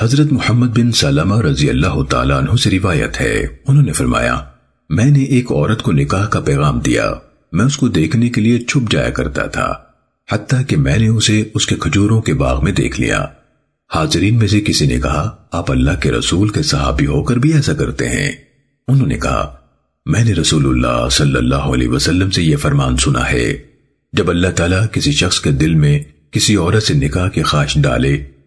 حضرت محمد بن سلمہ رضی اللہ تعالیٰ عنہ سے روایت ہے۔ انہوں نے فرمایا، میں نے ایک عورت کو نکاح کا پیغام دیا۔ میں اس کو دیکھنے کے لیے چھپ جایا کرتا تھا، حتیٰ کہ میں نے اسے اس کے کھجوروں کے باغ میں دیکھ لیا۔ حاضرین میں سے کسی نے کہا، آپ اللہ کے رسول کے صحابی ہو کر بھی ایسا کرتے ہیں۔ انہوں نے کہا، میں نے رسول اللہ صلی اللہ علیہ وسلم سے یہ فرمان سنا ہے۔ جب اللہ تعالیٰ کسی شخص کے دل میں کسی عورت سے نکاح کی خواہش ڈالے